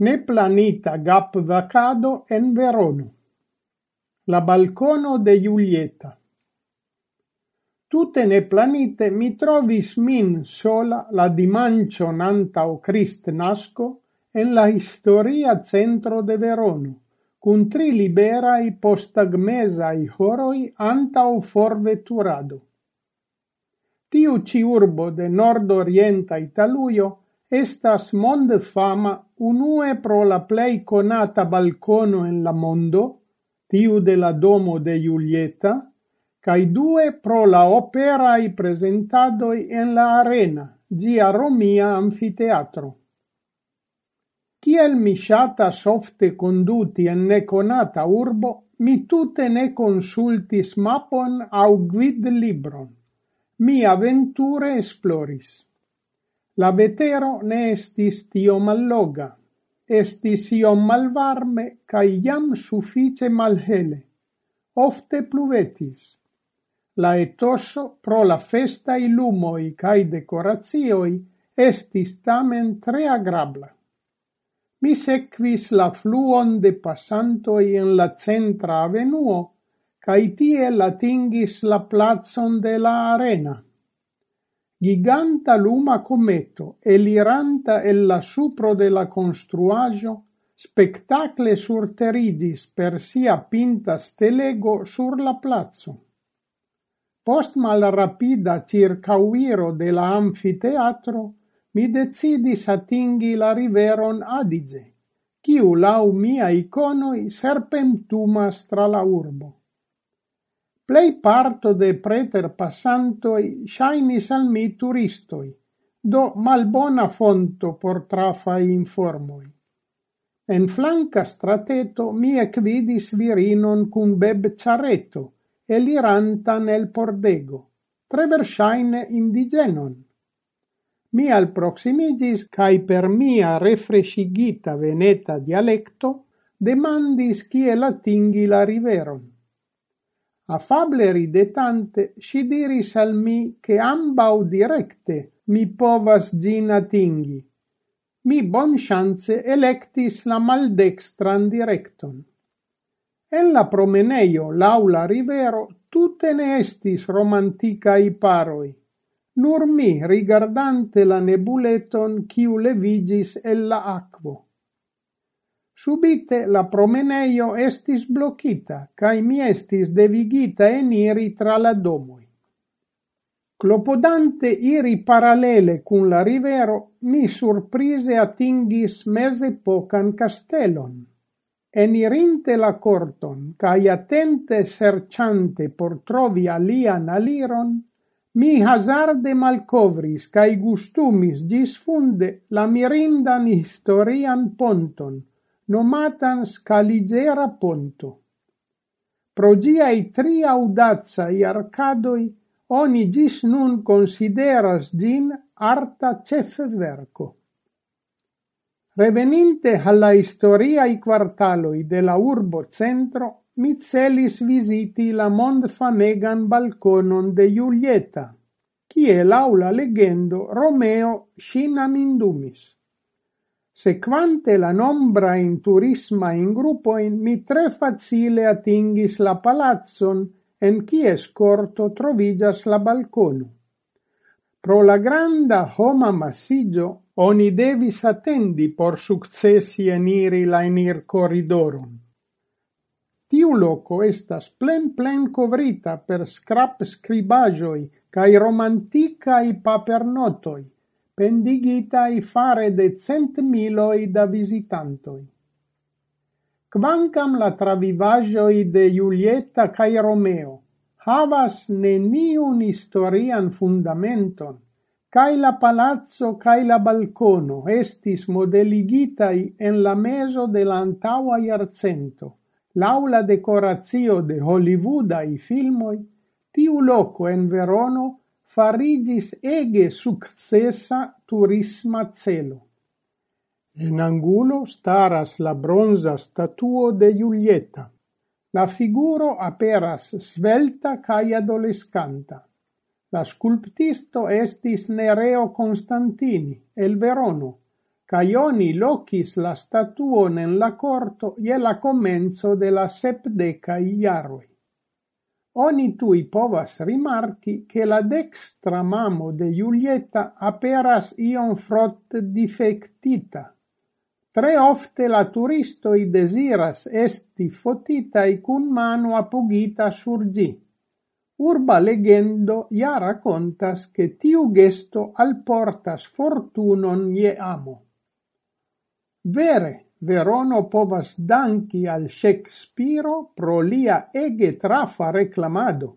Neplanita gapvakado en Verono. La balcono de Julieta. Tutte neplanite mi trovis min sola la dimancio nanta o Crist nasco en la historia centro de Verono, cun tri liberai postagmesai horoi anta o forveturado. Tiu ci urbo de nord-orienta Italuio estas monde fama unue pro la plei conata balcono en la mondo, tiu de la domo de Julieta, cae due pro la operai presentadoi en la arena, gia Romia Amfiteatro. Ciel mi shatas softe conduti en neconata urbo, mi tute ne consultis mapon au guid libron. Mi aventure esploris. La vetero ne estis tio malloga, estis iom malvarme cae iam suffice malhele. Ofte pluvetis. La etoso pro la festa lumoi cae decorazioi estis tamen tre agrabla. Mi sequis la fluon de passantoi en la centra avenuo, cae tie latingis la plazon de la arena. Giganta luma cometo eliranta el la supro de la konstruaĵo, spectacle surteridis per sia pinta stelego sur la plazzo. Post malrapida circauiro de la amfiteatro, mi decidis atingi la riveron Adige, quiu lau mia iconoi serpentumas tra la urbo. Plei parto de preter passantoi shainis al mi turistoi, do malbona fonto por trafai informoi. En flanca strateto mi equidis virinon cun beb ciaretto, eliranta nel pordego, tre versaine indigenon. Mi al proximigis, cae per mia refrescigita veneta dialecto, demandis cie latingi la riveron. Affable ridetante, si diris al mi che ambau directe mi povas gin atingi. Mi bon chance electis la maldextran directon. En la promeneio laula rivero tutte ne estis i paroi, nur mi rigardante la nebuleton ciu levigis el la aquo. Subite la promeneio estis blokita, cae mi estis devigita eniri tra la domoi. Clopodante iri paralele cun la rivero, mi surprise atingis mese pocan castelon. Enirinte la corton, cae attente serciante por trovi alian aliron, mi hazarde malcovris cae gustumis disfunde la mirindan historian ponton, nomatan Scaligera ponto. Pro giai tri audazai arcadoi, oni gis nun consideras gin arta cef verco. Reveninte alla historiai quartaloi de la urbo centro, mi celis visiti la mond famegan balconon de Giulietta, cie laula legendo Romeo scinam indumis. Sequante la nombra in turisma in gruppo in mi tre facile atingis la palazzon en quies corto trovigas la balcono. Pro la granda homa massigio oni devis attendi por successi eniri la enir corridorum. Tiu loco estas plen plen covrita per scrap scribajoi cae romanticae papernotoi pendigitai fare de cent miloi da visitantoi. Quancam la travivagioi de Julieta cae Romeo havas neniun historian fundamenton, cae la palazzo cae la balcono estis modeligitai en la meso de l'antaua iarcento. L'aula decorazio de Hollywoodai filmoi, tiu loco en Verono farigis ege successa turisma celo. En angulo staras la bronza statuo de Giulietta. La figuro aperas svelta cae adolescanta. La sculptisto estis Nereo Constantini, el Verono, cae oni locis la statuon en la corto ie la comenzo de la sepdecai iaroi oni tui povas rimarki che la dextra mamo de Julieta aperas ion frot difectita. Tre ofte la turistoi desiras esti fotitai cun mano apugita sur gi. Urba legendo ja racontas che tiu gesto alportas fortunon ie amo. Vere, Verono povas danki al Shakespeare pro lia ege trafa reklamado.